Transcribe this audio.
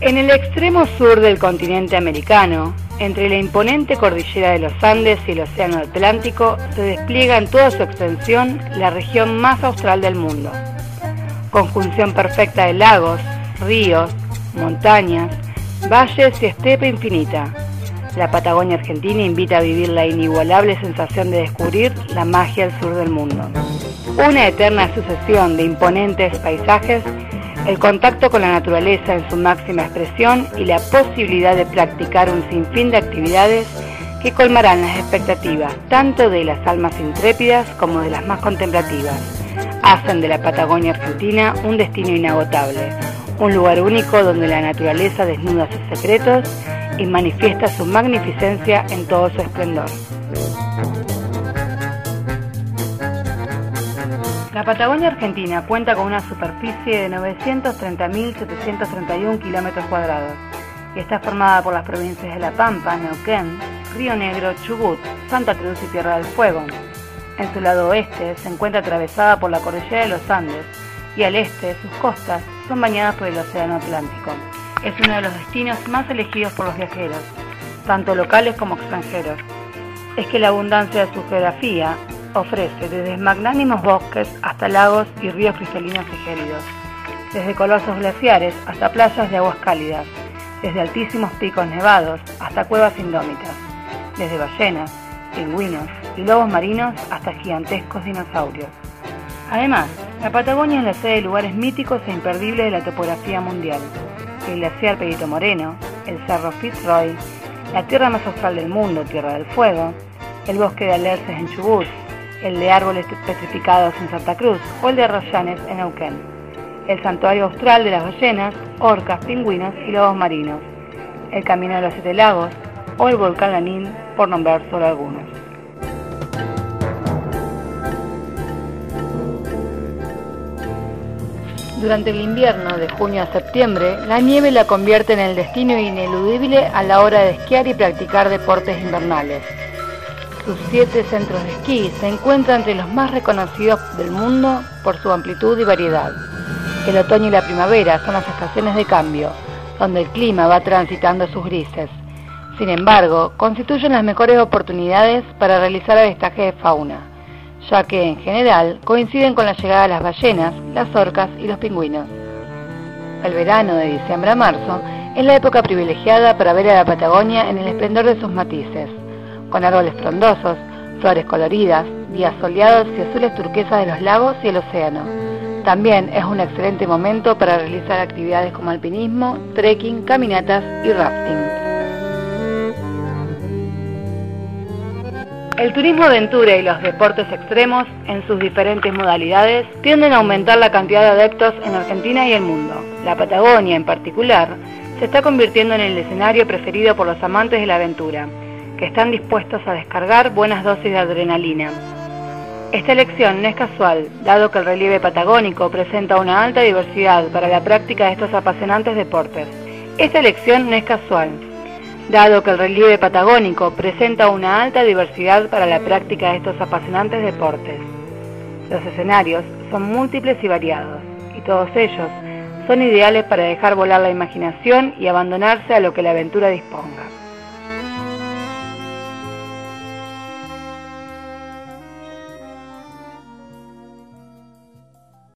En el extremo sur del continente americano, entre la imponente cordillera de los Andes y el Océano Atlántico, se despliega en toda su extensión la región más austral del mundo. Conjunción perfecta de lagos, ríos, montañas, valles y estepa infinita. La Patagonia Argentina invita a vivir la inigualable sensación de descubrir la magia del sur del mundo. Una eterna sucesión de imponentes paisajes el contacto con la naturaleza en su máxima expresión y la posibilidad de practicar un sinfín de actividades que colmarán las expectativas tanto de las almas intrépidas como de las más contemplativas. Hacen de la Patagonia Argentina un destino inagotable, un lugar único donde la naturaleza desnuda sus secretos y manifiesta su magnificencia en todo su esplendor. La Patagonia Argentina cuenta con una superficie de 930.731 kilómetros cuadrados y está formada por las provincias de La Pampa, Neuquén, Río Negro, Chubut, Santa Cruz y Tierra del Fuego. En su lado oeste se encuentra atravesada por la cordillera de los Andes y al este sus costas son bañadas por el Océano Atlántico. Es uno de los destinos más elegidos por los viajeros, tanto locales como extranjeros. Es que la abundancia de su geografía ofrece desde magnánimos bosques hasta lagos y ríos cristalinos y gélidos, desde colosos glaciares hasta playas de aguas cálidas, desde altísimos picos nevados hasta cuevas indómitas, desde ballenas, pingüinos y lobos marinos hasta gigantescos dinosaurios. Además, la Patagonia es la sede de lugares míticos e imperdibles de la topografía mundial. El glaciar Perito Moreno, el cerro Fitzroy, la tierra más austral del mundo, Tierra del Fuego, el bosque de Alerces en Chubut, el de árboles petrificados en Santa Cruz o el de arroyanes en Neuquén, el santuario austral de las ballenas, orcas, pingüinos y lobos marinos, el camino de los siete lagos o el volcán Lanín, por nombrar solo algunos. Durante el invierno, de junio a septiembre, la nieve la convierte en el destino ineludible a la hora de esquiar y practicar deportes invernales. Sus siete centros de esquí se encuentran entre los más reconocidos del mundo por su amplitud y variedad. El otoño y la primavera son las estaciones de cambio, donde el clima va transitando sus grises. Sin embargo, constituyen las mejores oportunidades para realizar avistaje de fauna, ya que en general coinciden con la llegada de las ballenas, las orcas y los pingüinos. El verano de diciembre a marzo es la época privilegiada para ver a la Patagonia en el esplendor de sus matices con árboles frondosos, flores coloridas, días soleados y azules turquesas de los lagos y el océano. También es un excelente momento para realizar actividades como alpinismo, trekking, caminatas y rafting. El turismo aventura y los deportes extremos, en sus diferentes modalidades, tienden a aumentar la cantidad de adeptos en Argentina y el mundo. La Patagonia, en particular, se está convirtiendo en el escenario preferido por los amantes de la aventura que están dispuestos a descargar buenas dosis de adrenalina. Esta elección no es casual, dado que el relieve patagónico presenta una alta diversidad para la práctica de estos apasionantes deportes. Esta elección no es casual, dado que el relieve patagónico presenta una alta diversidad para la práctica de estos apasionantes deportes. Los escenarios son múltiples y variados, y todos ellos son ideales para dejar volar la imaginación y abandonarse a lo que la aventura disponga.